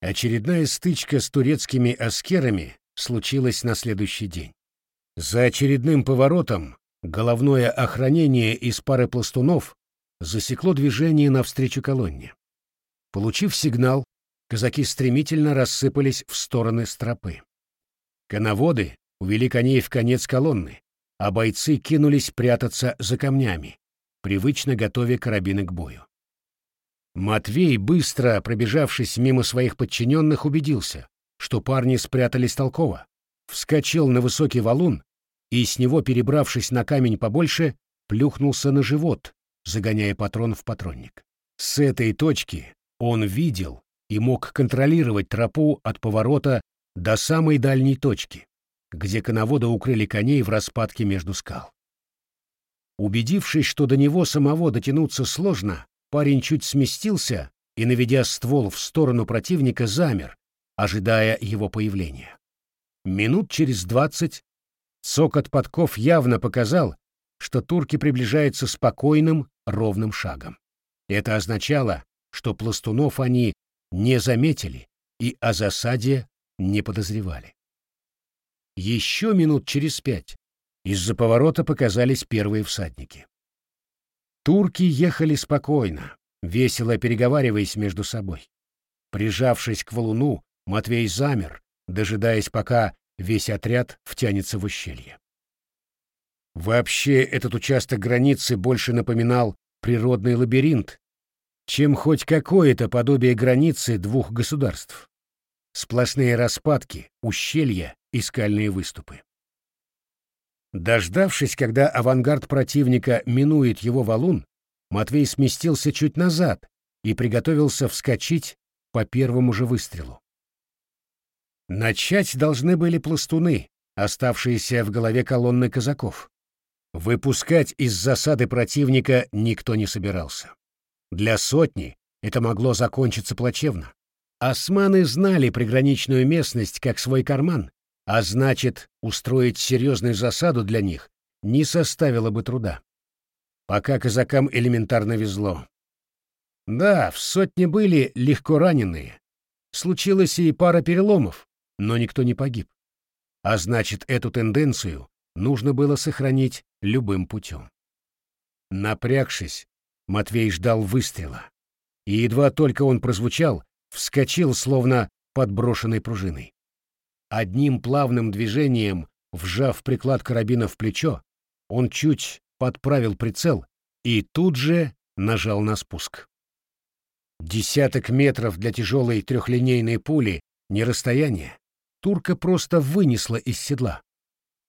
Очередная стычка с турецкими аскерами случилась на следующий день. За очередным поворотом головное охранение из пары пластунов засекло движение навстречу колонне. Получив сигнал, казаки стремительно рассыпались в стороны стропы. Коноводы увели коней в конец колонны, а бойцы кинулись прятаться за камнями, привычно готовя карабины к бою. Матвей, быстро пробежавшись мимо своих подчиненных, убедился, что парни спрятались толково, вскочил на высокий валун и, с него перебравшись на камень побольше, плюхнулся на живот, загоняя патрон в патронник. С этой точки он видел и мог контролировать тропу от поворота до самой дальней точки, где коноводы укрыли коней в распадке между скал. Убедившись, что до него самого дотянуться сложно, парень чуть сместился и, наведя ствол в сторону противника, замер, ожидая его появления. Минут через двадцать цокот подков явно показал, что турки приближаются спокойным, ровным шагом. Это означало, что пластунов они не заметили и о засаде не подозревали. Еще минут через пять из-за поворота показались первые всадники. Турки ехали спокойно, весело переговариваясь между собой. Прижавшись к валуну, Матвей замер, дожидаясь, пока весь отряд втянется в ущелье. Вообще этот участок границы больше напоминал природный лабиринт, чем хоть какое-то подобие границы двух государств. Сплошные распадки, ущелья и скальные выступы. Дождавшись, когда авангард противника минует его валун, Матвей сместился чуть назад и приготовился вскочить по первому же выстрелу. Начать должны были пластуны, оставшиеся в голове колонны казаков. Выпускать из засады противника никто не собирался. Для сотни это могло закончиться плачевно. Османы знали приграничную местность как свой карман, а значит, устроить серьезную засаду для них не составило бы труда. Пока казакам элементарно везло. Да, в сотне были легко раненые. Случилось и пара переломов, но никто не погиб. А значит, эту тенденцию нужно было сохранить любым путем. Напрягшись, Матвей ждал выстрела. И едва только он прозвучал, вскочил, словно подброшенной пружиной. Одним плавным движением, вжав приклад карабина в плечо, он чуть подправил прицел и тут же нажал на спуск. Десяток метров для тяжелой трехлинейной пули — не расстояние турка просто вынесла из седла.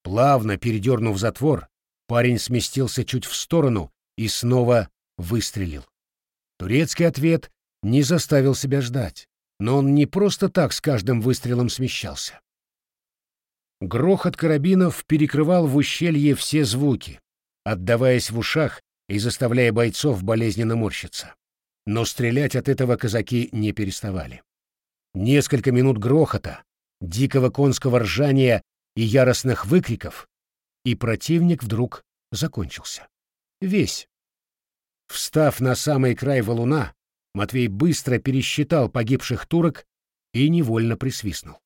Плавно передернув затвор, парень сместился чуть в сторону и снова выстрелил. Турецкий ответ не заставил себя ждать, но он не просто так с каждым выстрелом смещался. Грохот карабинов перекрывал в ущелье все звуки, отдаваясь в ушах и заставляя бойцов болезненно морщиться. Но стрелять от этого казаки не переставали. Несколько минут грохота, дикого конского ржания и яростных выкриков, и противник вдруг закончился. Весь. Встав на самый край валуна, Матвей быстро пересчитал погибших турок и невольно присвистнул.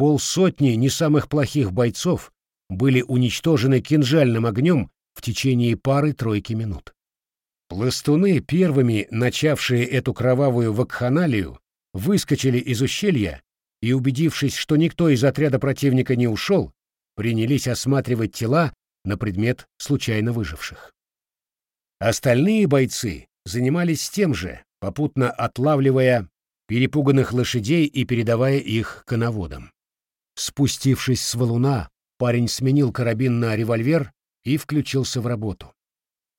Полсотни не самых плохих бойцов были уничтожены кинжальным огнем в течение пары-тройки минут. Пластуны, первыми начавшие эту кровавую вакханалию, выскочили из ущелья и, убедившись, что никто из отряда противника не ушел, принялись осматривать тела на предмет случайно выживших. Остальные бойцы занимались тем же, попутно отлавливая перепуганных лошадей и передавая их коноводам. Спустившись с валуна, парень сменил карабин на револьвер и включился в работу.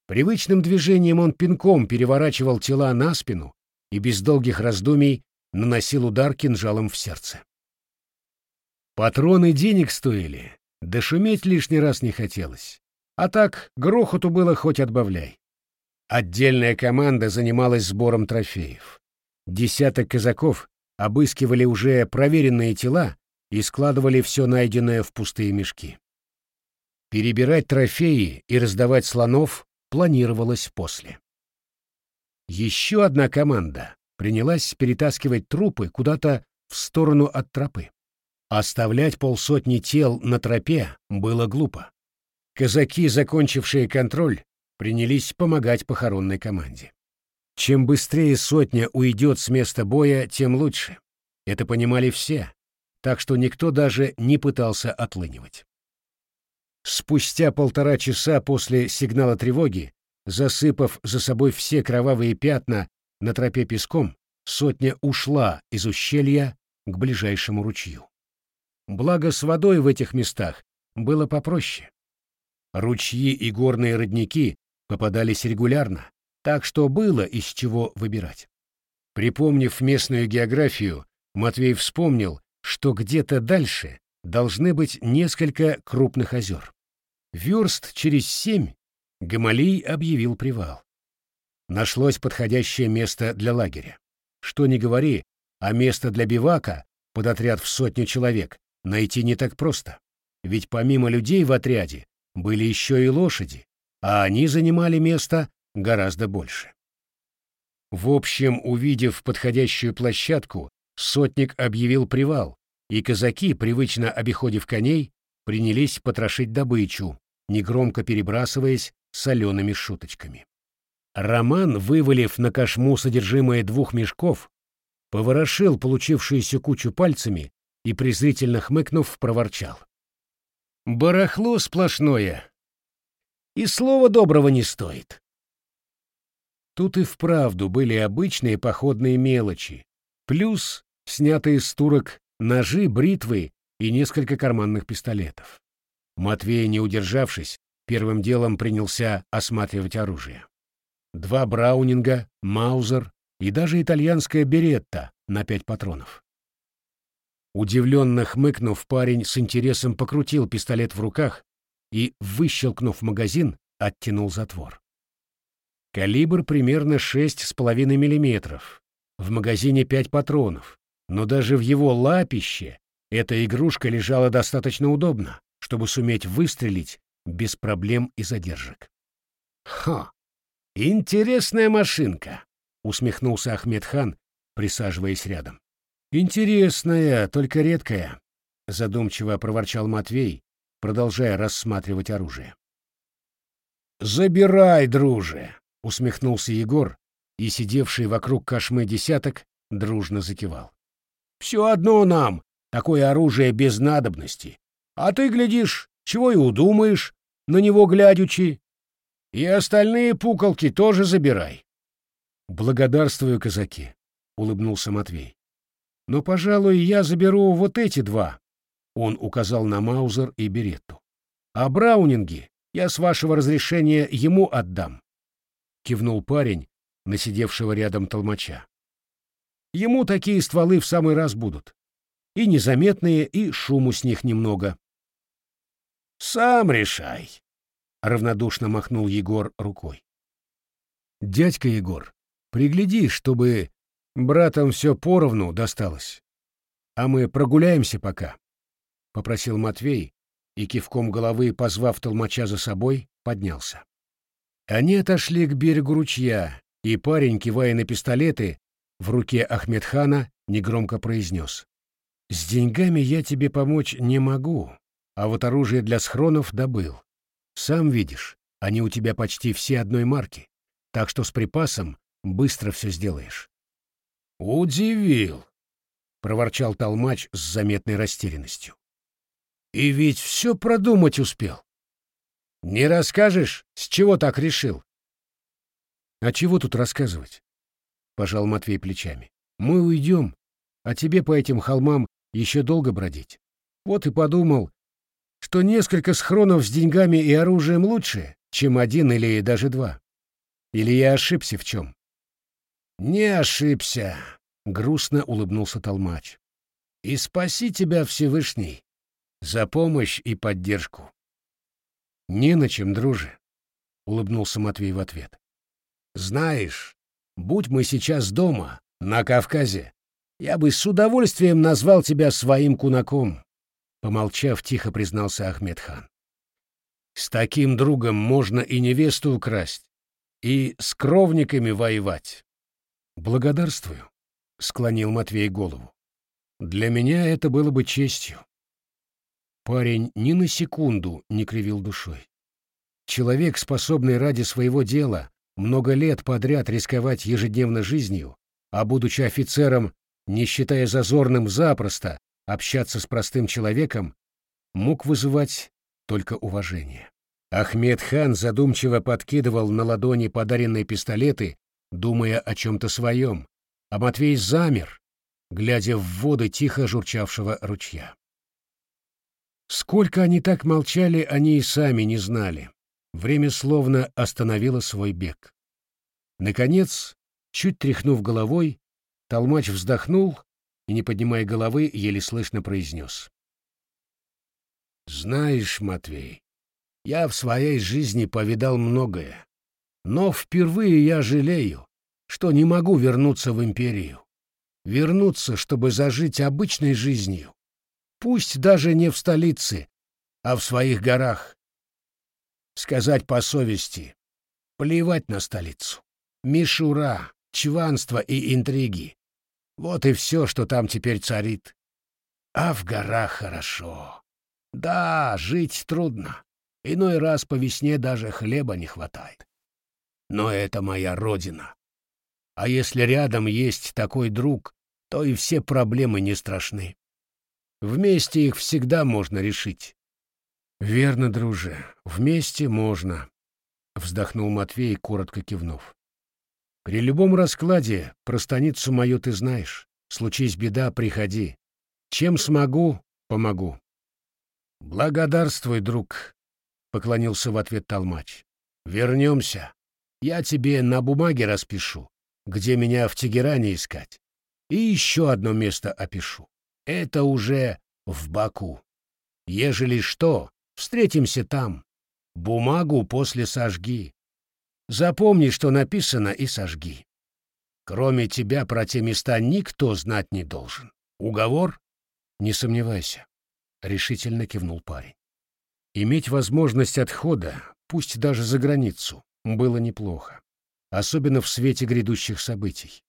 Привычным движением он пинком переворачивал тела на спину и без долгих раздумий наносил удар кинжалом в сердце. Патроны денег стоили, да шуметь лишний раз не хотелось. А так грохоту было хоть отбавляй. Отдельная команда занималась сбором трофеев. Десяток казаков обыскивали уже проверенные тела и складывали все найденное в пустые мешки. Перебирать трофеи и раздавать слонов планировалось после. Еще одна команда принялась перетаскивать трупы куда-то в сторону от тропы. Оставлять полсотни тел на тропе было глупо. Казаки, закончившие контроль, принялись помогать похоронной команде. Чем быстрее сотня уйдет с места боя, тем лучше. Это понимали все, так что никто даже не пытался отлынивать. Спустя полтора часа после сигнала тревоги, засыпав за собой все кровавые пятна на тропе песком, сотня ушла из ущелья к ближайшему ручью. Благо с водой в этих местах было попроще. Ручьи и горные родники попадались регулярно, так что было из чего выбирать. Припомнив местную географию, Матвей вспомнил, что где-то дальше должны быть несколько крупных озер. Верст через семь Гамалий объявил привал. Нашлось подходящее место для лагеря. Что ни говори, а место для бивака под отряд в сотню человек найти не так просто. Ведь помимо людей в отряде были еще и лошади, а они занимали место гораздо больше. В общем, увидев подходящую площадку, сотник объявил привал, и казаки, привычно обиходив коней, принялись потрошить добычу, негромко перебрасываясь солеными шуточками. Роман, вывалив на кошму содержимое двух мешков, поворошил получившуюся кучу пальцами и, презрительно хмыкнув, проворчал. «Барахло сплошное. И слова доброго не стоит». Тут и вправду были обычные походные мелочи, плюс снятые с турок ножи, бритвы и несколько карманных пистолетов. Матвей, не удержавшись, первым делом принялся осматривать оружие. Два браунинга, маузер и даже итальянская беретта на пять патронов. Удивленно хмыкнув, парень с интересом покрутил пистолет в руках и, выщелкнув магазин, оттянул затвор. Калибр примерно 6,5 мм. В магазине 5 патронов, но даже в его лапище эта игрушка лежала достаточно удобно, чтобы суметь выстрелить без проблем и задержек. «Ха! Интересная машинка!» — усмехнулся Ахмед хан, присаживаясь рядом. «Интересная, только редкая», — задумчиво проворчал Матвей, продолжая рассматривать оружие. «Забирай, друже!» — усмехнулся Егор, и сидевший вокруг кошмы десяток дружно закивал. «Все одно нам, такое оружие без надобности. А ты, глядишь, чего и удумаешь, на него глядячи. И остальные пуколки тоже забирай». «Благодарствую, казаки», — улыбнулся Матвей. «Но, пожалуй, я заберу вот эти два», — он указал на Маузер и Беретту. «А Браунинги я, с вашего разрешения, ему отдам», — кивнул парень на сидевшего рядом толмача. «Ему такие стволы в самый раз будут. И незаметные, и шуму с них немного». «Сам решай», — равнодушно махнул Егор рукой. «Дядька Егор, пригляди, чтобы братам все поровну досталось. А мы прогуляемся пока», — попросил Матвей и, кивком головы, позвав толмача за собой, поднялся. Они отошли к берегу ручья, и парень, кивая на пистолеты, в руке Ахмедхана негромко произнес. «С деньгами я тебе помочь не могу, а вот оружие для схронов добыл. Сам видишь, они у тебя почти все одной марки, так что с припасом быстро все сделаешь. Удивил, проворчал толмач с заметной растерянностью. И ведь все продумать успел. Не расскажешь, с чего так решил? А чего тут рассказывать? Пожал Матвей плечами. Мы уйдем, а тебе по этим холмам еще долго бродить. Вот и подумал, что несколько схронов с деньгами и оружием лучше, чем один или даже два. Или я ошибся в чем? Не ошибся, грустно улыбнулся Толмач. И спаси тебя, Всевышний, за помощь и поддержку. Не на чем, друже, улыбнулся Матвей в ответ. Знаешь, будь мы сейчас дома, на Кавказе, я бы с удовольствием назвал тебя своим кунаком. Помолчав, тихо признался Ахмедхан. С таким другом можно и невесту украсть, и с кровниками воевать. Благодарствую, склонил Матвей голову. Для меня это было бы честью. Парень ни на секунду не кривил душой. Человек, способный ради своего дела много лет подряд рисковать ежедневно жизнью, а будучи офицером, не считая зазорным запросто общаться с простым человеком, мог вызывать только уважение. Ахмед хан задумчиво подкидывал на ладони подаренные пистолеты, думая о чем-то своем, а Матвей замер, глядя в воды тихо журчавшего ручья. Сколько они так молчали, они и сами не знали. Время словно остановило свой бег. Наконец, чуть тряхнув головой, Толмач вздохнул и, не поднимая головы, еле слышно произнес. «Знаешь, Матвей, я в своей жизни повидал многое, но впервые я жалею, что не могу вернуться в империю. Вернуться, чтобы зажить обычной жизнью, Пусть даже не в столице, а в своих горах. Сказать по совести, плевать на столицу. Мишура, чванство и интриги. Вот и все, что там теперь царит. А в горах хорошо. Да, жить трудно. Иной раз по весне даже хлеба не хватает. Но это моя родина. А если рядом есть такой друг, то и все проблемы не страшны. Вместе их всегда можно решить. Верно, друже, вместе можно, вздохнул Матвей, коротко кивнув. При любом раскладе про станицу мою ты знаешь. Случись беда, приходи. Чем смогу, помогу. Благодарствуй, друг, поклонился в ответ Толмач. Вернемся. Я тебе на бумаге распишу, где меня в Тегеране искать. И еще одно место опишу. Это уже в Баку. Ежели что, встретимся там. Бумагу после сожги. Запомни, что написано, и сожги. Кроме тебя про те места никто знать не должен. Уговор? Не сомневайся, — решительно кивнул парень. Иметь возможность отхода, пусть даже за границу, было неплохо, особенно в свете грядущих событий.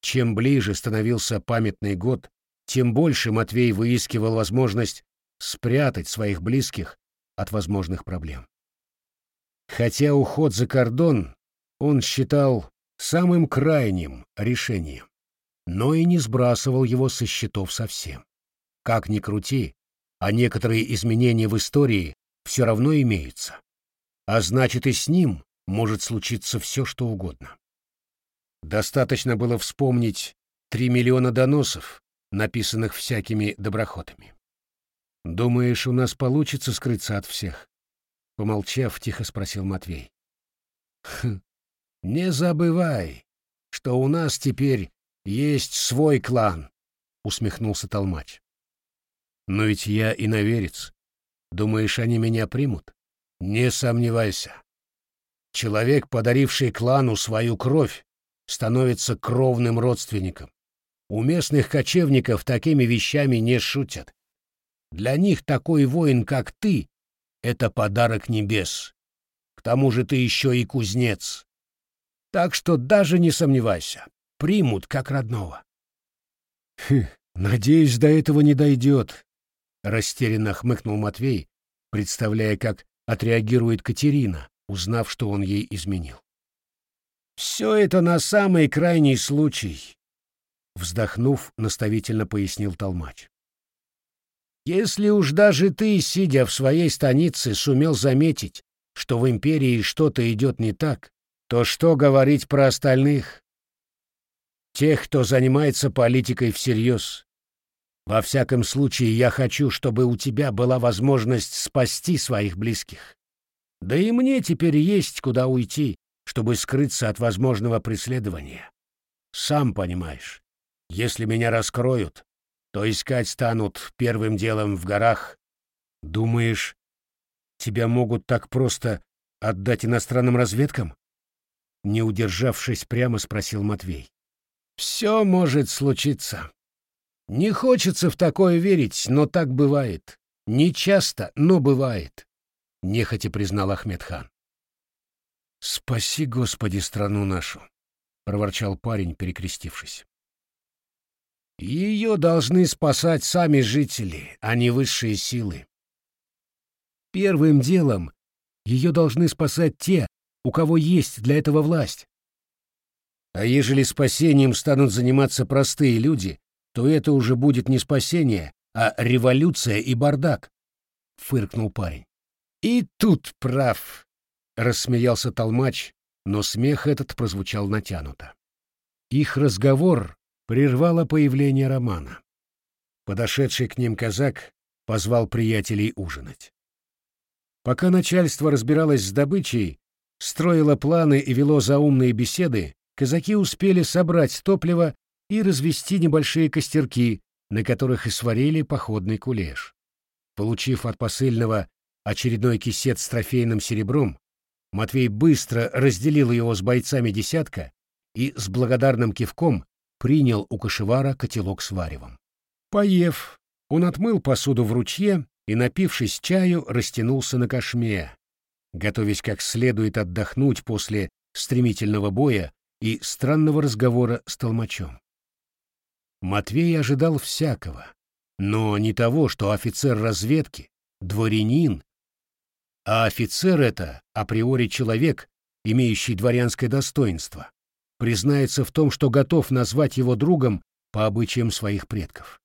Чем ближе становился памятный год, тем больше Матвей выискивал возможность спрятать своих близких от возможных проблем. Хотя уход за кордон он считал самым крайним решением, но и не сбрасывал его со счетов совсем. Как ни крути, а некоторые изменения в истории все равно имеются. А значит, и с ним может случиться все, что угодно. Достаточно было вспомнить три миллиона доносов, написанных всякими доброхотами. «Думаешь, у нас получится скрыться от всех?» Помолчав, тихо спросил Матвей. «Хм, не забывай, что у нас теперь есть свой клан», — усмехнулся Толмач. «Но ведь я иноверец. Думаешь, они меня примут? Не сомневайся. Человек, подаривший клану свою кровь, становится кровным родственником. У местных кочевников такими вещами не шутят. Для них такой воин, как ты, — это подарок небес. К тому же ты еще и кузнец. Так что даже не сомневайся, примут как родного. Хм, надеюсь, до этого не дойдет, — растерянно хмыкнул Матвей, представляя, как отреагирует Катерина, узнав, что он ей изменил. Все это на самый крайний случай, Вздохнув, наставительно пояснил Толмач. Если уж даже ты, сидя в своей станице, сумел заметить, что в империи что-то идет не так, то что говорить про остальных? Тех, кто занимается политикой всерьез. Во всяком случае, я хочу, чтобы у тебя была возможность спасти своих близких. Да и мне теперь есть куда уйти, чтобы скрыться от возможного преследования. Сам понимаешь, если меня раскроют, то искать станут первым делом в горах. Думаешь, тебя могут так просто отдать иностранным разведкам? Не удержавшись, прямо спросил Матвей. Все может случиться. Не хочется в такое верить, но так бывает. Не часто, но бывает, нехотя признал Ахмедхан. Спаси, Господи, страну нашу, проворчал парень, перекрестившись. Ее должны спасать сами жители, а не высшие силы. Первым делом ее должны спасать те, у кого есть для этого власть. А ежели спасением станут заниматься простые люди, то это уже будет не спасение, а революция и бардак, — фыркнул парень. И тут прав, — рассмеялся толмач, но смех этот прозвучал натянуто. Их разговор прервало появление Романа. Подошедший к ним казак позвал приятелей ужинать. Пока начальство разбиралось с добычей, строило планы и вело заумные беседы, казаки успели собрать топливо и развести небольшие костерки, на которых и сварили походный кулеш. Получив от посыльного очередной кисет с трофейным серебром, Матвей быстро разделил его с бойцами десятка и с благодарным кивком принял у кошевара котелок с варевом. Поев, он отмыл посуду в ручье и, напившись чаю, растянулся на кошме, готовясь как следует отдохнуть после стремительного боя и странного разговора с толмачом. Матвей ожидал всякого, но не того, что офицер разведки, дворянин, а офицер это априори человек, имеющий дворянское достоинство, признается в том, что готов назвать его другом по обычаям своих предков.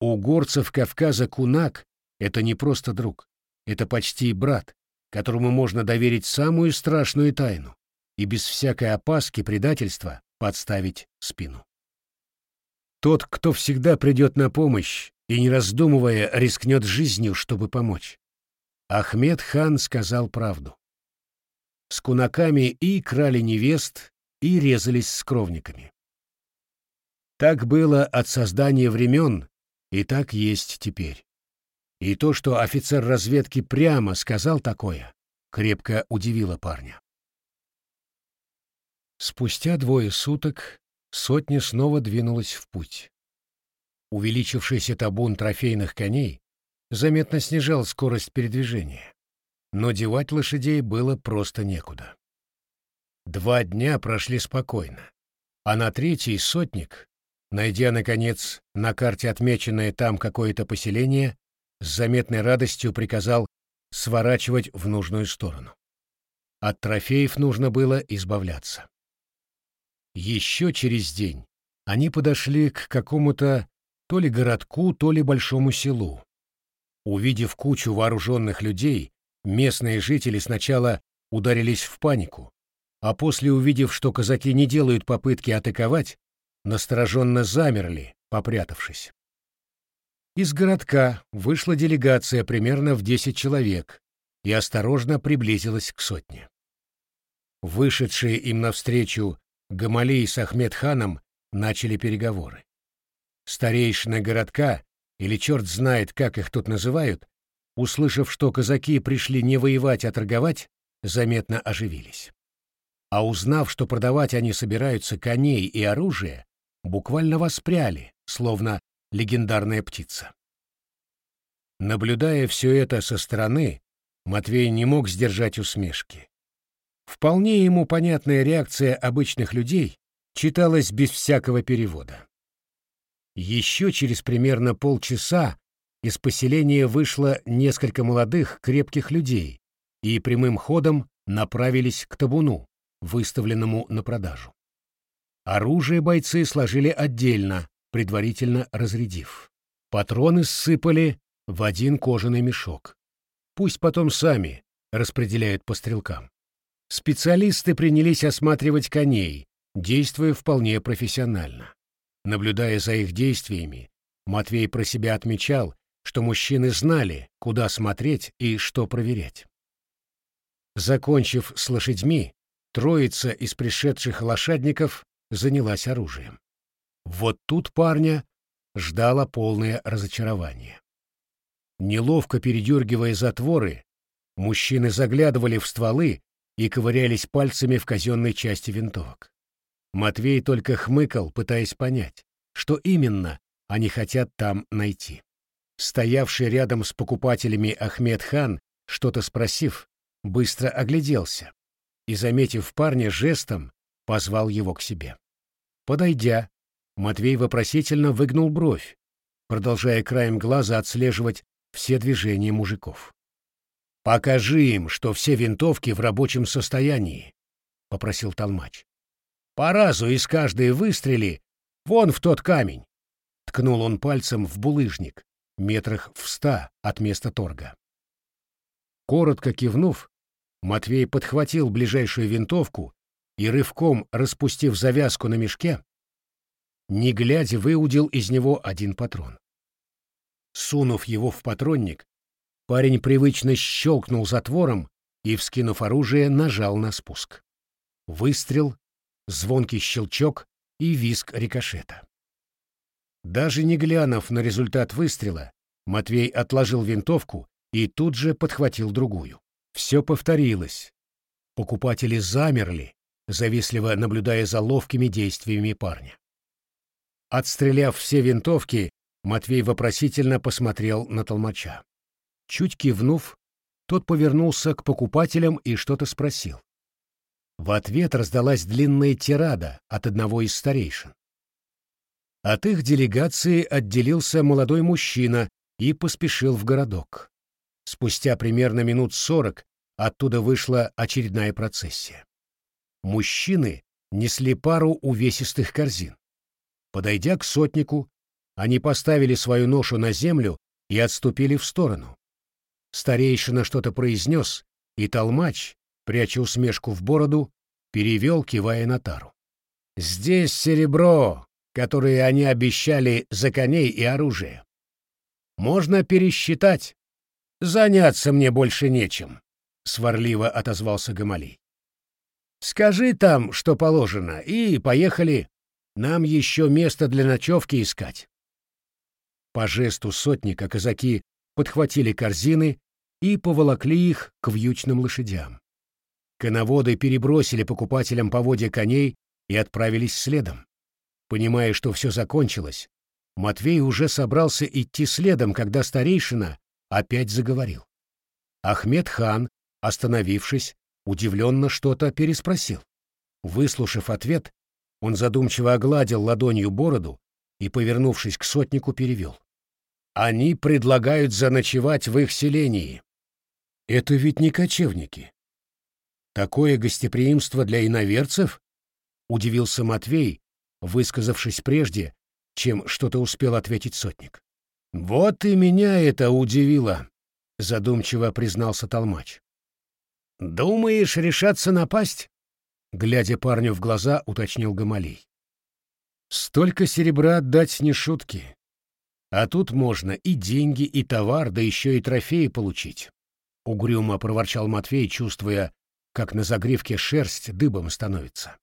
У горцев Кавказа кунак — это не просто друг, это почти брат, которому можно доверить самую страшную тайну и без всякой опаски предательства подставить спину. Тот, кто всегда придет на помощь и, не раздумывая, рискнет жизнью, чтобы помочь. Ахмед хан сказал правду. С кунаками и крали невест, и резались с кровниками. Так было от создания времен, и так есть теперь. И то, что офицер разведки прямо сказал такое, крепко удивило парня. Спустя двое суток сотня снова двинулась в путь. Увеличившийся табун трофейных коней заметно снижал скорость передвижения, но девать лошадей было просто некуда. Два дня прошли спокойно, а на третий сотник, найдя, наконец, на карте отмеченное там какое-то поселение, с заметной радостью приказал сворачивать в нужную сторону. От трофеев нужно было избавляться. Еще через день они подошли к какому-то то ли городку, то ли большому селу. Увидев кучу вооруженных людей, местные жители сначала ударились в панику, а после, увидев, что казаки не делают попытки атаковать, настороженно замерли, попрятавшись. Из городка вышла делегация примерно в десять человек и осторожно приблизилась к сотне. Вышедшие им навстречу Гамалей с Ахмедханом начали переговоры. Старейшина городка, или черт знает, как их тут называют, услышав, что казаки пришли не воевать, а торговать, заметно оживились а узнав, что продавать они собираются коней и оружие, буквально воспряли, словно легендарная птица. Наблюдая все это со стороны, Матвей не мог сдержать усмешки. Вполне ему понятная реакция обычных людей читалась без всякого перевода. Еще через примерно полчаса из поселения вышло несколько молодых крепких людей и прямым ходом направились к табуну, выставленному на продажу. Оружие бойцы сложили отдельно, предварительно разрядив. Патроны ссыпали в один кожаный мешок. Пусть потом сами распределяют по стрелкам. Специалисты принялись осматривать коней, действуя вполне профессионально. Наблюдая за их действиями, Матвей про себя отмечал, что мужчины знали, куда смотреть и что проверять. Закончив с лошадьми, Троица из пришедших лошадников занялась оружием. Вот тут парня ждало полное разочарование. Неловко передергивая затворы, мужчины заглядывали в стволы и ковырялись пальцами в казенной части винтовок. Матвей только хмыкал, пытаясь понять, что именно они хотят там найти. Стоявший рядом с покупателями Ахмед хан, что-то спросив, быстро огляделся и, заметив парня жестом, позвал его к себе. Подойдя, Матвей вопросительно выгнул бровь, продолжая краем глаза отслеживать все движения мужиков. «Покажи им, что все винтовки в рабочем состоянии», — попросил Толмач. «По разу из каждой выстрели вон в тот камень», — ткнул он пальцем в булыжник, метрах в ста от места торга. Коротко кивнув, Матвей подхватил ближайшую винтовку и, рывком распустив завязку на мешке, не глядя, выудил из него один патрон. Сунув его в патронник, парень привычно щелкнул затвором и, вскинув оружие, нажал на спуск. Выстрел, звонкий щелчок и визг рикошета. Даже не глянув на результат выстрела, Матвей отложил винтовку и тут же подхватил другую. Все повторилось. Покупатели замерли, завистливо наблюдая за ловкими действиями парня. Отстреляв все винтовки, Матвей вопросительно посмотрел на толмача. Чуть кивнув, тот повернулся к покупателям и что-то спросил. В ответ раздалась длинная тирада от одного из старейшин. От их делегации отделился молодой мужчина и поспешил в городок. Спустя примерно минут сорок оттуда вышла очередная процессия. Мужчины несли пару увесистых корзин. Подойдя к сотнику, они поставили свою ношу на землю и отступили в сторону. Старейшина что-то произнес, и толмач, пряча усмешку в бороду, перевел, кивая на тару. «Здесь серебро, которое они обещали за коней и оружие. Можно пересчитать. Заняться мне больше нечем», — сварливо отозвался Гамалей. «Скажи там, что положено, и поехали. Нам еще место для ночевки искать. По жесту сотника казаки подхватили корзины и поволокли их к вьючным лошадям. Коноводы перебросили покупателям поводья коней и отправились следом. Понимая, что все закончилось, Матвей уже собрался идти следом, когда старейшина опять заговорил. Ахмед хан, остановившись, удивленно что-то переспросил. Выслушав ответ, он задумчиво огладил ладонью бороду и, повернувшись к сотнику, перевел. «Они предлагают заночевать в их селении». «Это ведь не кочевники. Такое гостеприимство для иноверцев?» — удивился Матвей, высказавшись прежде, чем что-то успел ответить сотник. «Вот и меня это удивило», — задумчиво признался Толмач. «Думаешь решаться напасть?» Глядя парню в глаза, уточнил Гамалей. «Столько серебра отдать не шутки. А тут можно и деньги, и товар, да еще и трофеи получить». Угрюмо проворчал Матвей, чувствуя, как на загривке шерсть дыбом становится.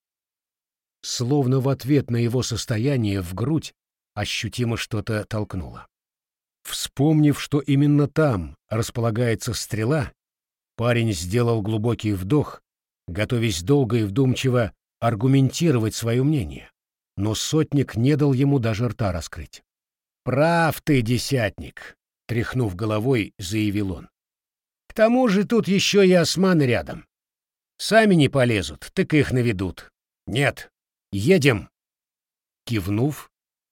Словно в ответ на его состояние в грудь ощутимо что-то толкнуло. Вспомнив, что именно там располагается стрела, парень сделал глубокий вдох готовясь долго и вдумчиво аргументировать свое мнение, но сотник не дал ему даже рта раскрыть. «Прав ты, десятник!» — тряхнув головой, заявил он. «К тому же тут еще и османы рядом. Сами не полезут, так их наведут. Нет, едем!» Кивнув,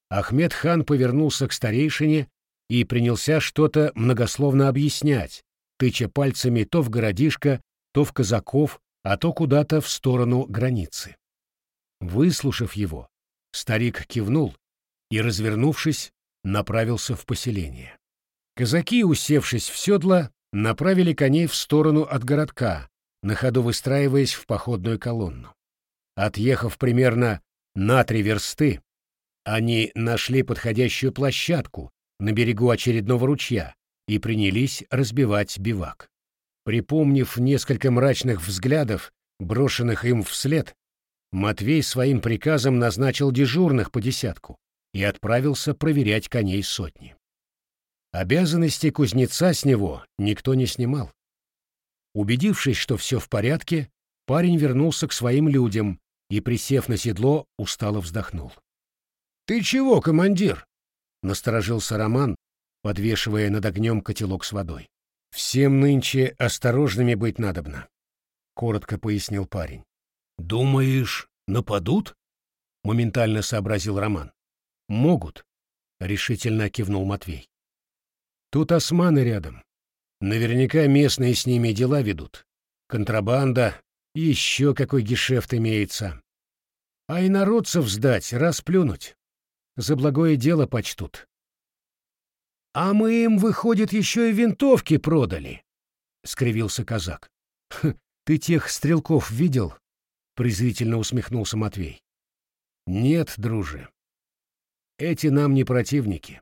Ахмед хан повернулся к старейшине и принялся что-то многословно объяснять, тыча пальцами то в городишко, то в казаков, а то куда-то в сторону границы. Выслушав его, старик кивнул и, развернувшись, направился в поселение. Казаки, усевшись в седла, направили коней в сторону от городка, на ходу выстраиваясь в походную колонну. Отъехав примерно на три версты, они нашли подходящую площадку на берегу очередного ручья и принялись разбивать бивак. Припомнив несколько мрачных взглядов, брошенных им вслед, Матвей своим приказом назначил дежурных по десятку и отправился проверять коней сотни. Обязанности кузнеца с него никто не снимал. Убедившись, что все в порядке, парень вернулся к своим людям и, присев на седло, устало вздохнул. «Ты чего, командир?» — насторожился Роман, подвешивая над огнем котелок с водой. «Всем нынче осторожными быть надобно», — коротко пояснил парень. «Думаешь, нападут?» — моментально сообразил Роман. Могут, решительно кивнул Матвей. Тут османы рядом. Наверняка местные с ними дела ведут. Контрабанда, еще какой гешефт имеется. А и народцев сдать, расплюнуть. За благое дело почтут. А мы им, выходит, еще и винтовки продали, — скривился казак. Ты тех стрелков видел? — презрительно усмехнулся Матвей. Нет, друже. Эти нам не противники.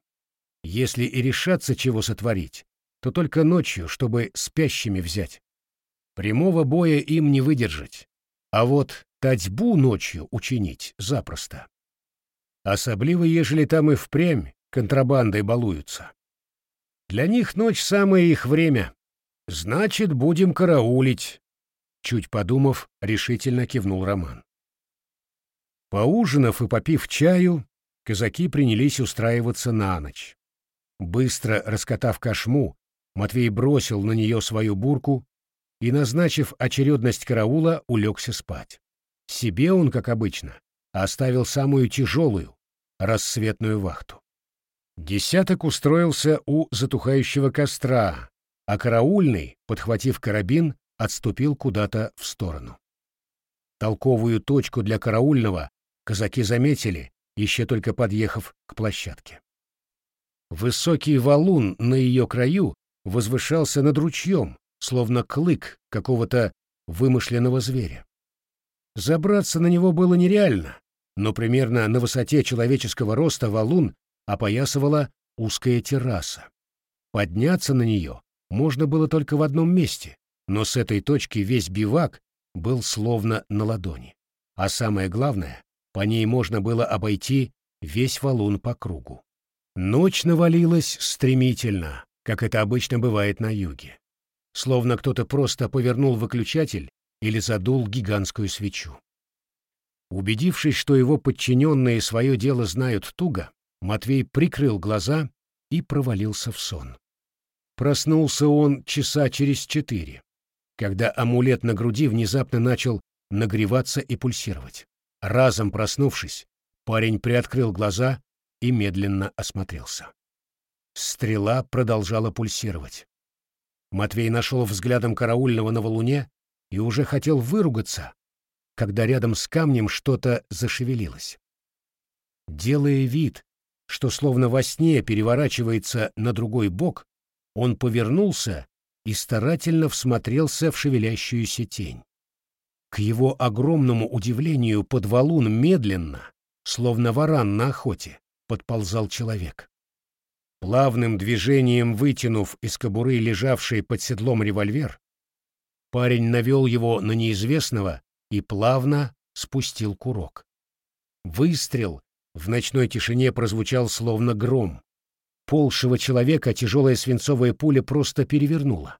Если и решаться чего сотворить, то только ночью, чтобы спящими взять. Прямого боя им не выдержать. А вот татьбу ночью учинить запросто. Особливо, ежели там и впрямь контрабандой балуются. Для них ночь самое их время. Значит, будем караулить. Чуть подумав, решительно кивнул Роман. Поужинав и попив чаю, казаки принялись устраиваться на ночь. Быстро раскатав кошму, Матвей бросил на нее свою бурку и, назначив очередность караула, улегся спать. Себе он, как обычно, оставил самую тяжелую, рассветную вахту. Десяток устроился у затухающего костра, а караульный, подхватив карабин, отступил куда-то в сторону. Толковую точку для караульного казаки заметили, еще только подъехав к площадке. Высокий валун на ее краю возвышался над ручьем, словно клык какого-то вымышленного зверя. Забраться на него было нереально, но примерно на высоте человеческого роста валун опоясывала узкая терраса. Подняться на нее можно было только в одном месте, но с этой точки весь бивак был словно на ладони. А самое главное, по ней можно было обойти весь валун по кругу. Ночь навалилась стремительно, как это обычно бывает на юге. Словно кто-то просто повернул выключатель или задул гигантскую свечу. Убедившись, что его подчиненные свое дело знают туго, Матвей прикрыл глаза и провалился в сон. Проснулся он часа через четыре, когда амулет на груди внезапно начал нагреваться и пульсировать. Разом проснувшись, парень приоткрыл глаза и медленно осмотрелся. Стрела продолжала пульсировать. Матвей нашел взглядом караульного на валуне и уже хотел выругаться, когда рядом с камнем что-то зашевелилось. Делая вид, что словно во сне переворачивается на другой бок, он повернулся и старательно всмотрелся в шевелящуюся тень. К его огромному удивлению под валун медленно, словно варан на охоте, подползал человек. Плавным движением вытянув из кобуры лежавший под седлом револьвер, парень навел его на неизвестного и плавно спустил курок. Выстрел в ночной тишине прозвучал словно гром. Полшего человека тяжелая свинцовая пуля просто перевернула.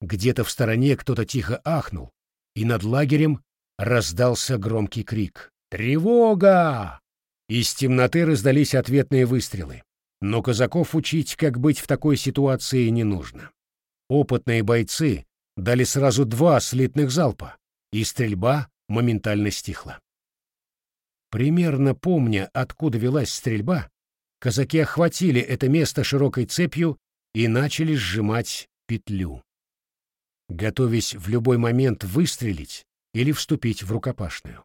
Где-то в стороне кто-то тихо ахнул, и над лагерем раздался громкий крик. «Тревога!» Из темноты раздались ответные выстрелы. Но казаков учить, как быть в такой ситуации, не нужно. Опытные бойцы дали сразу два слитных залпа, и стрельба моментально стихла. Примерно помня, откуда велась стрельба, казаки охватили это место широкой цепью и начали сжимать петлю, готовясь в любой момент выстрелить или вступить в рукопашную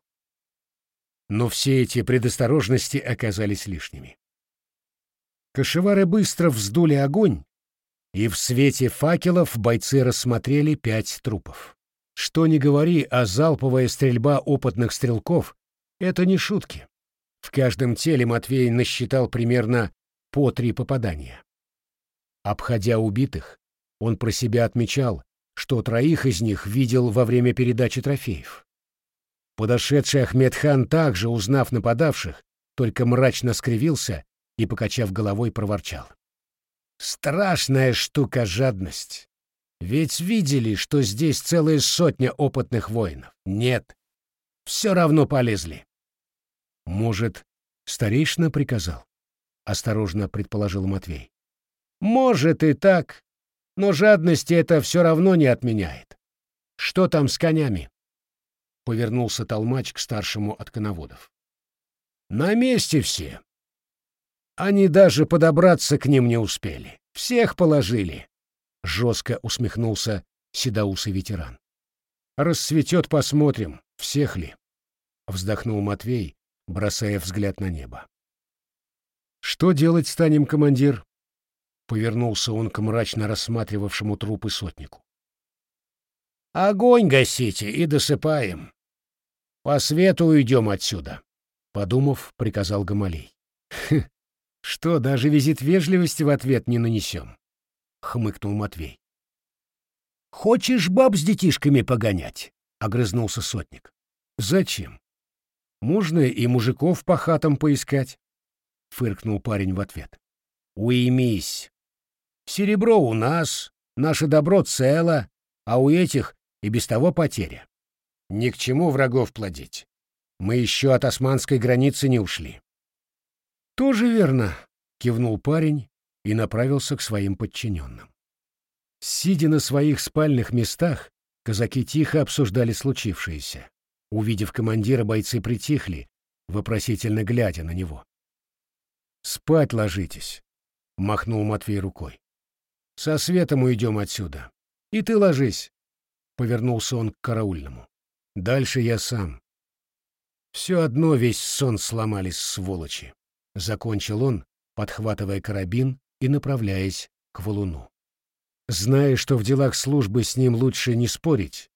но все эти предосторожности оказались лишними. Кошевары быстро вздули огонь, и в свете факелов бойцы рассмотрели пять трупов. Что ни говори, а залповая стрельба опытных стрелков — это не шутки. В каждом теле Матвей насчитал примерно по три попадания. Обходя убитых, он про себя отмечал, что троих из них видел во время передачи трофеев. Подошедший Ахмедхан также, узнав нападавших, только мрачно скривился и, покачав головой, проворчал. «Страшная штука жадность. Ведь видели, что здесь целая сотня опытных воинов. Нет, все равно полезли». «Может, старейшина приказал?» — осторожно предположил Матвей. «Может и так, но жадности это все равно не отменяет. Что там с конями?» повернулся толмач к старшему от коноводов. На месте все. Они даже подобраться к ним не успели. Всех положили. Жестко усмехнулся седоусый ветеран. Рассветет, посмотрим, всех ли. Вздохнул Матвей, бросая взгляд на небо. Что делать станем, командир? Повернулся он к мрачно рассматривавшему трупы сотнику. Огонь гасите и досыпаем. По свету уйдем отсюда, подумав, приказал Гамалей. Что, даже визит вежливости в ответ не нанесем? хмыкнул Матвей. Хочешь баб с детишками погонять? огрызнулся сотник. Зачем? Можно и мужиков по хатам поискать, фыркнул парень в ответ. Уймись. Серебро у нас, наше добро цело, а у этих и без того потеря. Ни к чему врагов плодить. Мы еще от османской границы не ушли. «Тоже верно», — кивнул парень и направился к своим подчиненным. Сидя на своих спальных местах, казаки тихо обсуждали случившееся. Увидев командира, бойцы притихли, вопросительно глядя на него. «Спать ложитесь», — махнул Матвей рукой. «Со светом уйдем отсюда. И ты ложись», — повернулся он к караульному. «Дальше я сам». Все одно весь сон сломались, сволочи. Закончил он, подхватывая карабин и направляясь к валуну. Зная, что в делах службы с ним лучше не спорить,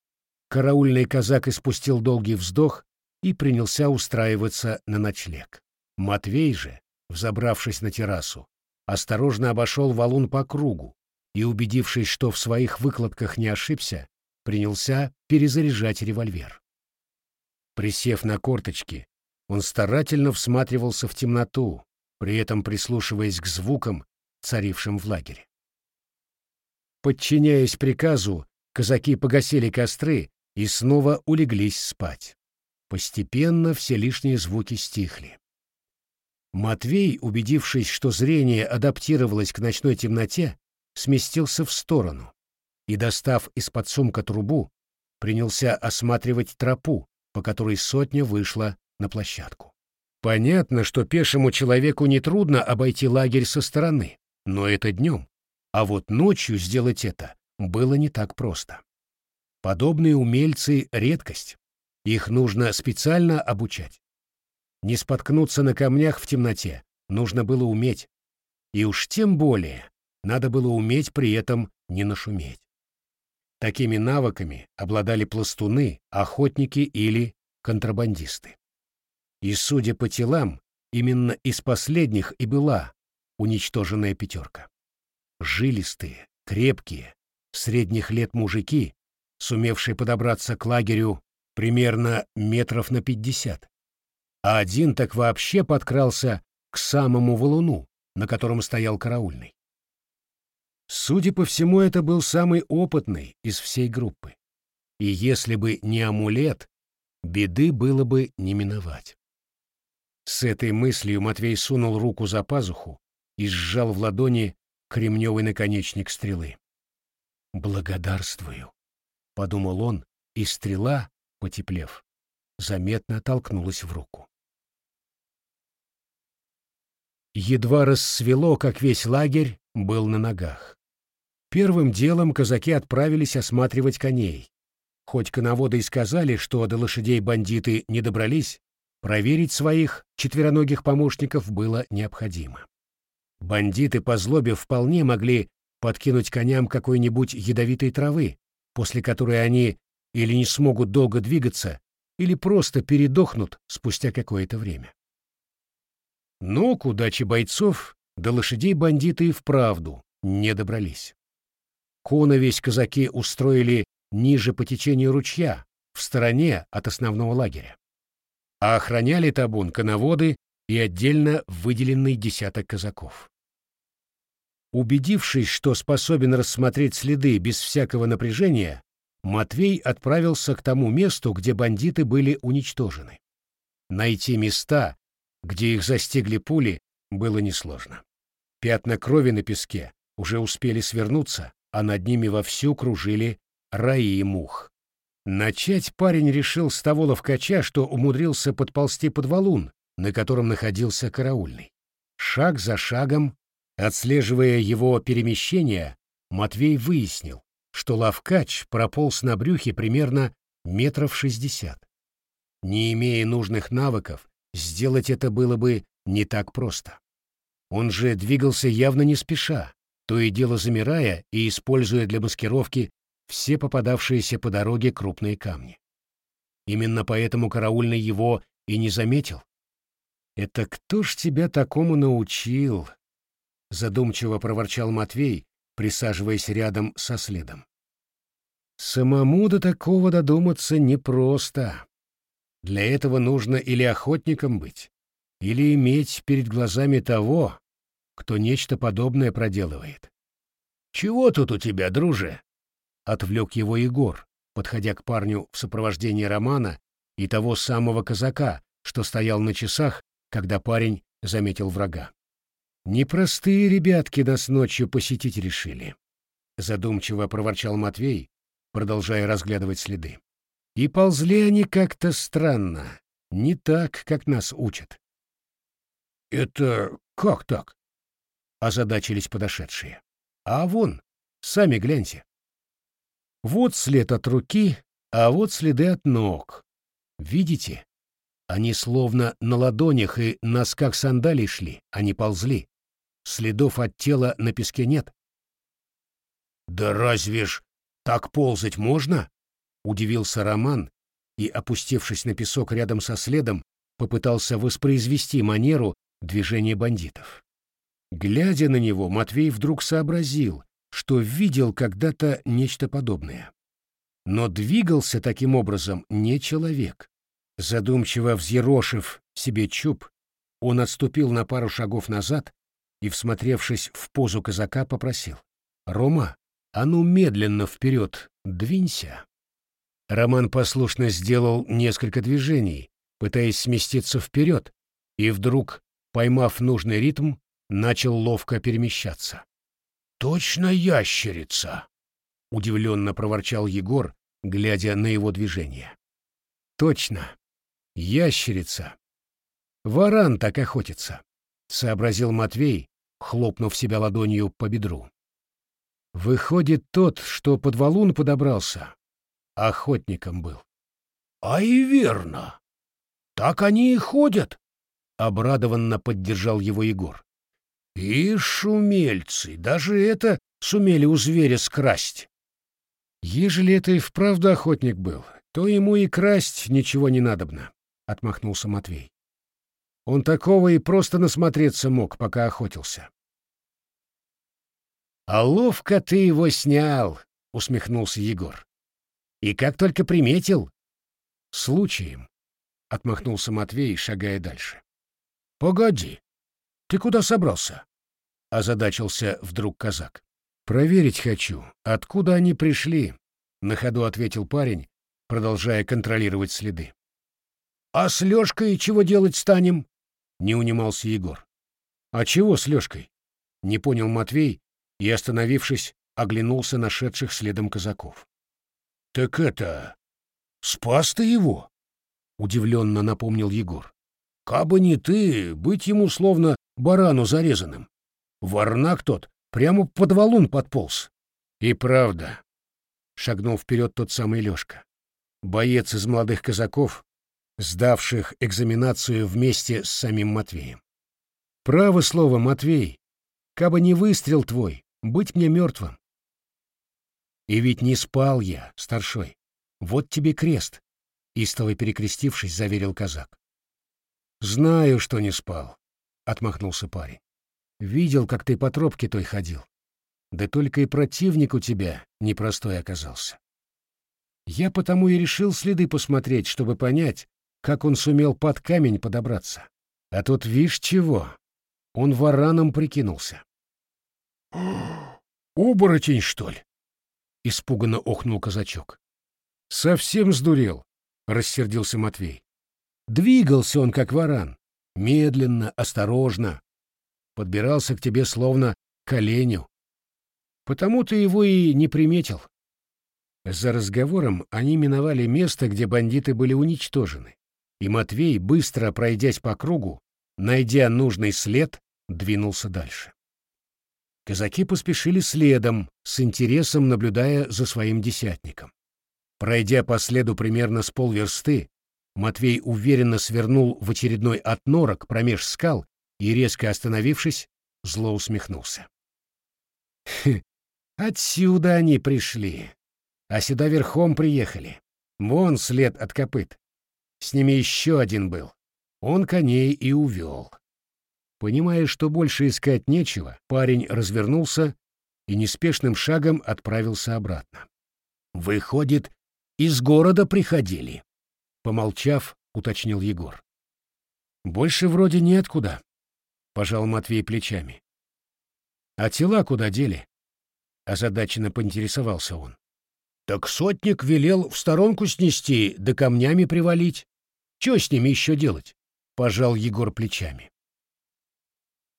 караульный казак испустил долгий вздох и принялся устраиваться на ночлег. Матвей же, взобравшись на террасу, осторожно обошел валун по кругу и, убедившись, что в своих выкладках не ошибся, принялся перезаряжать револьвер. Присев на корточки, он старательно всматривался в темноту, при этом прислушиваясь к звукам, царившим в лагере. Подчиняясь приказу, казаки погасили костры и снова улеглись спать. Постепенно все лишние звуки стихли. Матвей, убедившись, что зрение адаптировалось к ночной темноте, сместился в сторону и, достав из-под сумка трубу, принялся осматривать тропу, по которой сотня вышла на площадку. Понятно, что пешему человеку нетрудно обойти лагерь со стороны, но это днем, а вот ночью сделать это было не так просто. Подобные умельцы — редкость, их нужно специально обучать. Не споткнуться на камнях в темноте нужно было уметь, и уж тем более надо было уметь при этом не нашуметь. Такими навыками обладали пластуны, охотники или контрабандисты. И, судя по телам, именно из последних и была уничтоженная пятерка. Жилистые, крепкие, средних лет мужики, сумевшие подобраться к лагерю примерно метров на пятьдесят. А один так вообще подкрался к самому валуну, на котором стоял караульный. Судя по всему, это был самый опытный из всей группы. И если бы не амулет, беды было бы не миновать. С этой мыслью Матвей сунул руку за пазуху и сжал в ладони кремневый наконечник стрелы. «Благодарствую», — подумал он, и стрела, потеплев, заметно толкнулась в руку. Едва рассвело, как весь лагерь был на ногах. Первым делом казаки отправились осматривать коней. Хоть коноводы и сказали, что до лошадей бандиты не добрались, Проверить своих четвероногих помощников было необходимо. Бандиты по злобе вполне могли подкинуть коням какой-нибудь ядовитой травы, после которой они или не смогут долго двигаться, или просто передохнут спустя какое-то время. Но к удаче бойцов до лошадей бандиты и вправду не добрались. Коновесь казаки устроили ниже по течению ручья, в стороне от основного лагеря а охраняли табун коноводы и отдельно выделенный десяток казаков. Убедившись, что способен рассмотреть следы без всякого напряжения, Матвей отправился к тому месту, где бандиты были уничтожены. Найти места, где их застигли пули, было несложно. Пятна крови на песке уже успели свернуться, а над ними вовсю кружили раи мух. Начать парень решил с того ловкача, что умудрился подползти под валун, на котором находился караульный. Шаг за шагом, отслеживая его перемещение, Матвей выяснил, что лавкач прополз на брюхе примерно метров шестьдесят. Не имея нужных навыков, сделать это было бы не так просто. Он же двигался явно не спеша, то и дело замирая и используя для маскировки все попадавшиеся по дороге крупные камни. Именно поэтому караульный его и не заметил. «Это кто ж тебя такому научил?» — задумчиво проворчал Матвей, присаживаясь рядом со следом. «Самому до такого додуматься непросто. Для этого нужно или охотником быть, или иметь перед глазами того, кто нечто подобное проделывает. «Чего тут у тебя, друже?» — отвлек его Егор, подходя к парню в сопровождении Романа и того самого казака, что стоял на часах, когда парень заметил врага. «Непростые ребятки нас ночью посетить решили», — задумчиво проворчал Матвей, продолжая разглядывать следы. «И ползли они как-то странно, не так, как нас учат». «Это как так?» — озадачились подошедшие. «А вон, сами гляньте. Вот след от руки, а вот следы от ног. Видите? Они словно на ладонях и носках сандалий шли, а не ползли. Следов от тела на песке нет. «Да разве ж так ползать можно?» — удивился Роман и, опустившись на песок рядом со следом, попытался воспроизвести манеру движения бандитов. Глядя на него, Матвей вдруг сообразил, что видел когда-то нечто подобное. Но двигался таким образом не человек. Задумчиво взъерошив себе чуб, он отступил на пару шагов назад и, всмотревшись в позу казака, попросил. «Рома, а ну медленно вперед, двинься». Роман послушно сделал несколько движений, пытаясь сместиться вперед, и вдруг, поймав нужный ритм, начал ловко перемещаться. «Точно ящерица!» — удивленно проворчал Егор, глядя на его движение. «Точно! Ящерица! Варан так охотится!» — сообразил Матвей, хлопнув себя ладонью по бедру. «Выходит, тот, что под валун подобрался, охотником был». «А и верно! Так они и ходят!» — обрадованно поддержал его Егор. И шумельцы, даже это сумели у зверя скрасть. Ежели это и вправду охотник был, то ему и красть ничего не надобно, — отмахнулся Матвей. Он такого и просто насмотреться мог, пока охотился. — А ловко ты его снял, — усмехнулся Егор. — И как только приметил. — Случаем, — отмахнулся Матвей, шагая дальше. — Погоди, ты куда собрался? — озадачился вдруг казак. «Проверить хочу, откуда они пришли», — на ходу ответил парень, продолжая контролировать следы. «А с Лёшкой чего делать станем?» — не унимался Егор. «А чего с Лёшкой?» — не понял Матвей и, остановившись, оглянулся на шедших следом казаков. «Так это... спас ты его?» — удивленно напомнил Егор. «Кабы не ты, быть ему словно барану зарезанным. Варнак тот прямо под валун подполз. И правда, шагнул вперед тот самый Лёшка. Боец из молодых казаков, сдавших экзаменацию вместе с самим Матвеем. Право слово, Матвей, кабы не выстрел твой, быть мне мертвым. И ведь не спал я, старшой. Вот тебе крест, истово перекрестившись, заверил казак. Знаю, что не спал, отмахнулся парень. Видел, как ты по тропке той ходил. Да только и противник у тебя непростой оказался. Я потому и решил следы посмотреть, чтобы понять, как он сумел под камень подобраться. А тут вишь чего, он вараном прикинулся. «Оборотень, что ли?» — испуганно охнул казачок. «Совсем сдурел», — рассердился Матвей. Двигался он, как варан, медленно, осторожно, подбирался к тебе словно к оленю. Потому ты его и не приметил. За разговором они миновали место, где бандиты были уничтожены, и Матвей, быстро пройдясь по кругу, найдя нужный след, двинулся дальше. Казаки поспешили следом, с интересом наблюдая за своим десятником. Пройдя по следу примерно с полверсты, Матвей уверенно свернул в очередной отнорок промеж скал и, резко остановившись, зло усмехнулся. «Отсюда они пришли, а сюда верхом приехали. Вон след от копыт. С ними еще один был. Он коней и увел». Понимая, что больше искать нечего, парень развернулся и неспешным шагом отправился обратно. «Выходит, из города приходили?» Помолчав, уточнил Егор. «Больше вроде неоткуда», — пожал Матвей плечами. «А тела куда дели?» — озадаченно поинтересовался он. «Так сотник велел в сторонку снести, да камнями привалить. Че с ними еще делать?» — пожал Егор плечами.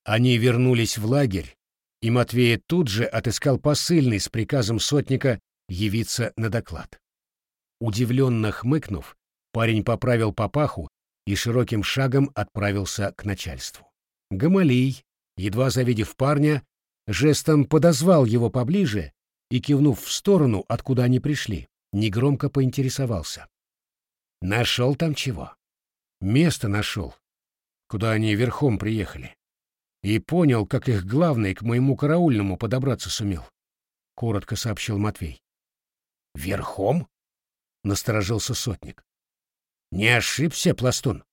Они вернулись в лагерь, и Матвея тут же отыскал посыльный с приказом сотника явиться на доклад. Удивленно хмыкнув, парень поправил папаху и широким шагом отправился к начальству. Гамалий, едва завидев парня, жестом подозвал его поближе и, кивнув в сторону, откуда они пришли, негромко поинтересовался. «Нашел там чего?» «Место нашел, куда они верхом приехали и понял, как их главный к моему караульному подобраться сумел. Коротко сообщил Матвей. «Верхом?» — насторожился сотник. «Не ошибся, пластун?»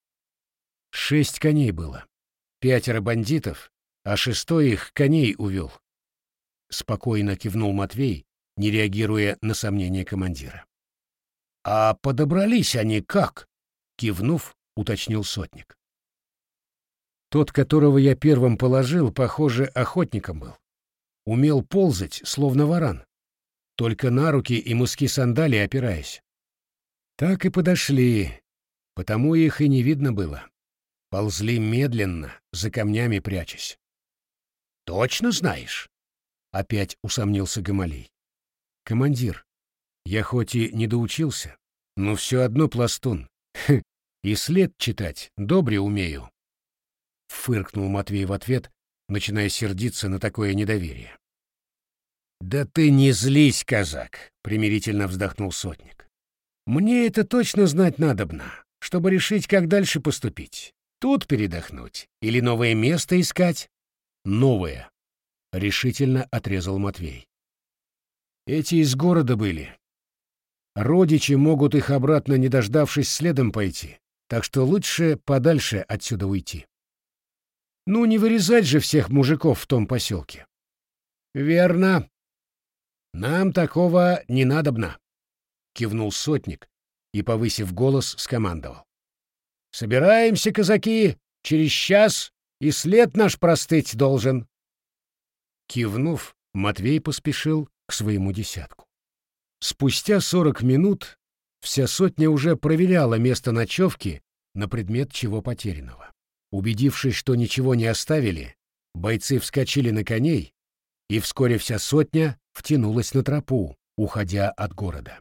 Шесть коней было. Пятеро бандитов, а шестой их коней увел. Спокойно кивнул Матвей, не реагируя на сомнения командира. «А подобрались они как?» — кивнув, уточнил сотник. Тот, которого я первым положил, похоже, охотником был. Умел ползать, словно варан, только на руки и муски сандали опираясь. Так и подошли, потому их и не видно было. Ползли медленно, за камнями прячась. «Точно знаешь?» — опять усомнился Гамалей. «Командир, я хоть и не доучился, но все одно пластун. и след читать добре умею фыркнул Матвей в ответ, начиная сердиться на такое недоверие. «Да ты не злись, казак!» — примирительно вздохнул сотник. «Мне это точно знать надобно, чтобы решить, как дальше поступить. Тут передохнуть или новое место искать?» «Новое», — решительно отрезал Матвей. «Эти из города были. Родичи могут их обратно, не дождавшись, следом пойти, так что лучше подальше отсюда уйти». Ну, не вырезать же всех мужиков в том поселке. Верно. Нам такого не надобно, кивнул сотник и, повысив голос, скомандовал. Собираемся, казаки, через час и след наш простыть должен. Кивнув, Матвей поспешил к своему десятку. Спустя сорок минут вся сотня уже проверяла место ночевки на предмет чего потерянного. Убедившись, что ничего не оставили, бойцы вскочили на коней, и вскоре вся сотня втянулась на тропу, уходя от города.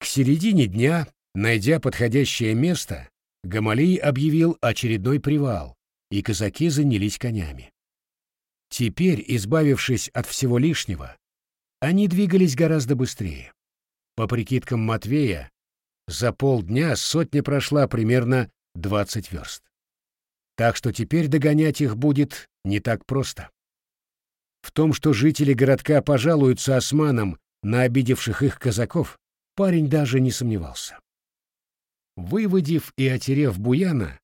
К середине дня, найдя подходящее место, Гамалий объявил очередной привал, и казаки занялись конями. Теперь, избавившись от всего лишнего, они двигались гораздо быстрее. По прикидкам Матвея, за полдня сотня прошла примерно 20 верст так что теперь догонять их будет не так просто. В том, что жители городка пожалуются османам на обидевших их казаков, парень даже не сомневался. Выводив и отерев буяна,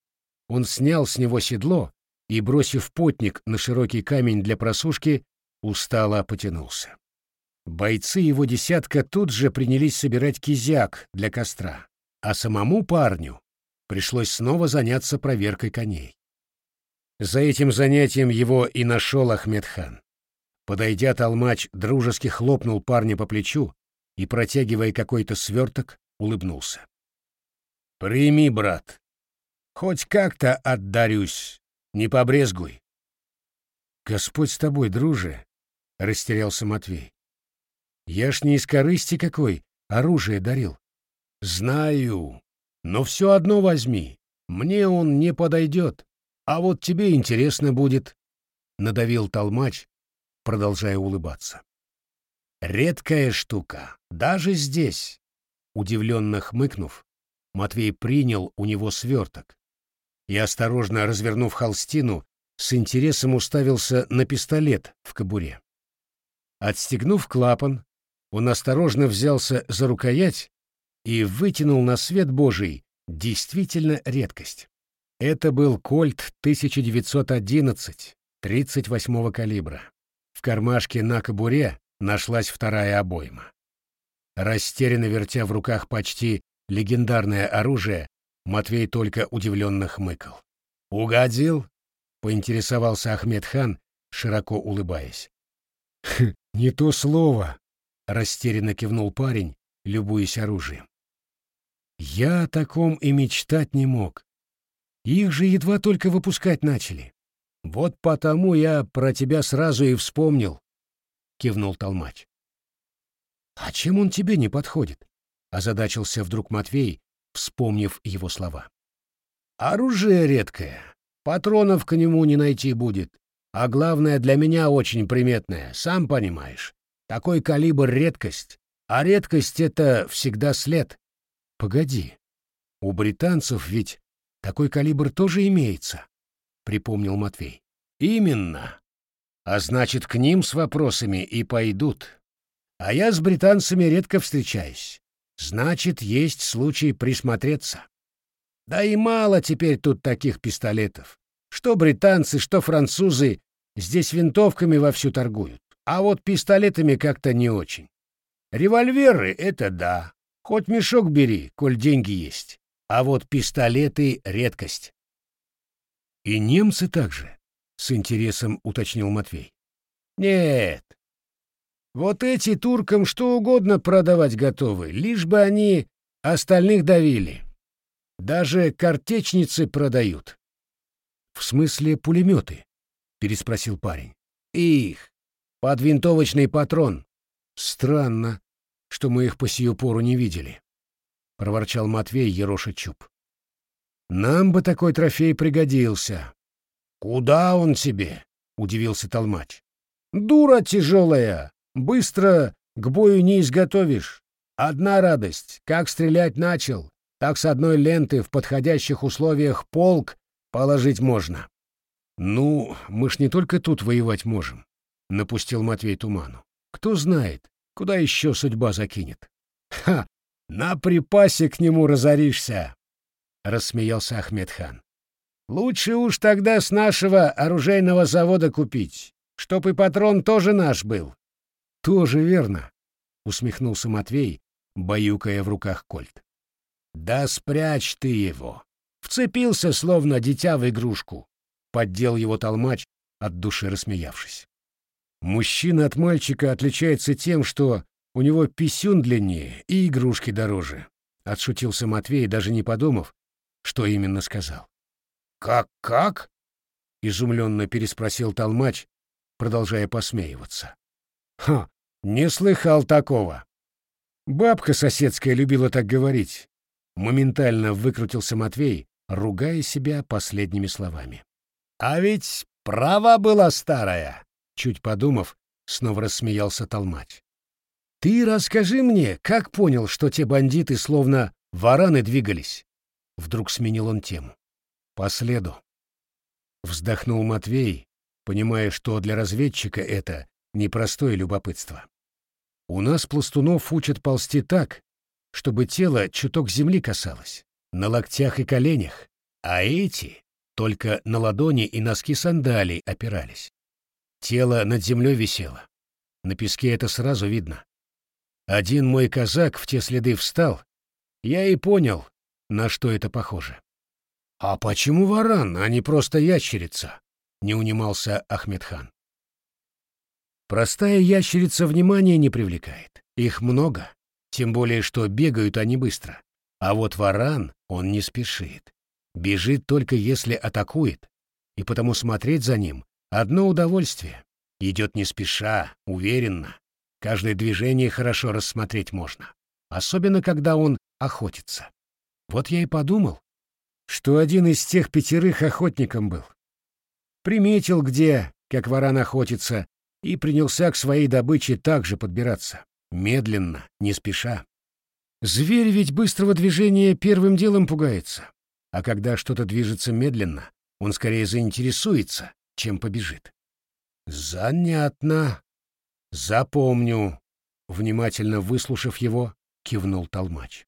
он снял с него седло и, бросив потник на широкий камень для просушки, устало потянулся. Бойцы его десятка тут же принялись собирать кизяк для костра, а самому парню пришлось снова заняться проверкой коней. За этим занятием его и нашел Ахмедхан. Подойдя, толмач дружески хлопнул парня по плечу и, протягивая какой-то сверток, улыбнулся. «Прими, брат. Хоть как-то отдарюсь. Не побрезгуй». «Господь с тобой, друже», — растерялся Матвей. «Я ж не из корысти какой оружие дарил». «Знаю, но все одно возьми. Мне он не подойдет. А вот тебе интересно будет, надавил толмач, продолжая улыбаться. Редкая штука, даже здесь. Удивленно хмыкнув, Матвей принял у него сверток и, осторожно развернув холстину, с интересом уставился на пистолет в кобуре. Отстегнув клапан, он осторожно взялся за рукоять и вытянул на свет Божий действительно редкость. Это был кольт 1911, 38-го калибра. В кармашке на кобуре нашлась вторая обойма. Растерянно вертя в руках почти легендарное оружие, Матвей только удивленно хмыкал. «Угодил?» — поинтересовался Ахмед хан, широко улыбаясь. «Хм, «Не то слово», — растерянно кивнул парень, любуясь оружием. «Я о таком и мечтать не мог. Их же едва только выпускать начали. Вот потому я про тебя сразу и вспомнил», — кивнул Толмач. «А чем он тебе не подходит?» — озадачился вдруг Матвей, вспомнив его слова. «Оружие редкое, патронов к нему не найти будет, а главное для меня очень приметное, сам понимаешь. Такой калибр — редкость, а редкость — это всегда след. Погоди, у британцев ведь такой калибр тоже имеется, — припомнил Матвей. Именно. А значит, к ним с вопросами и пойдут. А я с британцами редко встречаюсь. Значит, есть случай присмотреться. Да и мало теперь тут таких пистолетов. Что британцы, что французы здесь винтовками вовсю торгуют, а вот пистолетами как-то не очень. Револьверы — это да, хоть мешок бери, коль деньги есть. А вот пистолеты — редкость. И немцы также, — с интересом уточнил Матвей. Нет, вот эти туркам что угодно продавать готовы, лишь бы они остальных давили. Даже картечницы продают. — В смысле пулеметы? — переспросил парень. — Их. Под винтовочный патрон. Странно, что мы их по сию пору не видели. — проворчал Матвей Ероша Чуб. — Нам бы такой трофей пригодился. — Куда он тебе? — удивился Толмач. — Дура тяжелая, Быстро к бою не изготовишь. Одна радость — как стрелять начал, так с одной ленты в подходящих условиях полк положить можно. «Ну, мы ж не только тут воевать можем», — напустил Матвей туману. «Кто знает, куда еще судьба закинет». «Ха! На припасе к нему разоришься!» — рассмеялся Ахмед хан. «Лучше уж тогда с нашего оружейного завода купить, чтоб и патрон тоже наш был. Тоже верно, усмехнулся Матвей, баюкая в руках кольт. Да спрячь ты его. Вцепился, словно дитя в игрушку. Поддел его толмач, от души рассмеявшись. Мужчина от мальчика отличается тем, что у него писюн длиннее и игрушки дороже. Отшутился Матвей, даже не подумав, что именно сказал. «Как-как?» — изумленно переспросил толмач, продолжая посмеиваться. «Ха! Не слыхал такого. Бабка соседская любила так говорить. Моментально выкрутился Матвей, ругая себя последними словами. А ведь права была старая. Чуть подумав, снова рассмеялся Толмач. Ты расскажи мне, как понял, что те бандиты словно вараны двигались? Вдруг сменил он тему. По следу. Вздохнул Матвей, понимая, что для разведчика это непростое любопытство. У нас пластунов учат ползти так, чтобы тело чуток земли касалось, на локтях и коленях, а эти только на ладони и носки сандалий опирались. Тело над землей висело. На песке это сразу видно. Один мой казак в те следы встал, я и понял, на что это похоже. «А почему варан, а не просто ящерица?» — не унимался Ахмедхан. Простая ящерица внимания не привлекает. Их много, тем более что бегают они быстро. А вот варан, он не спешит. Бежит только если атакует, и потому смотреть за ним — одно удовольствие. Идет не спеша, уверенно. Каждое движение хорошо рассмотреть можно, особенно когда он охотится. Вот я и подумал, что один из тех пятерых охотником был. Приметил где, как варан охотится, и принялся к своей добыче также подбираться, медленно, не спеша. Зверь ведь быстрого движения первым делом пугается, а когда что-то движется медленно, он скорее заинтересуется, чем побежит. Занятно. Запомню. Внимательно выслушав его, кивнул толмач.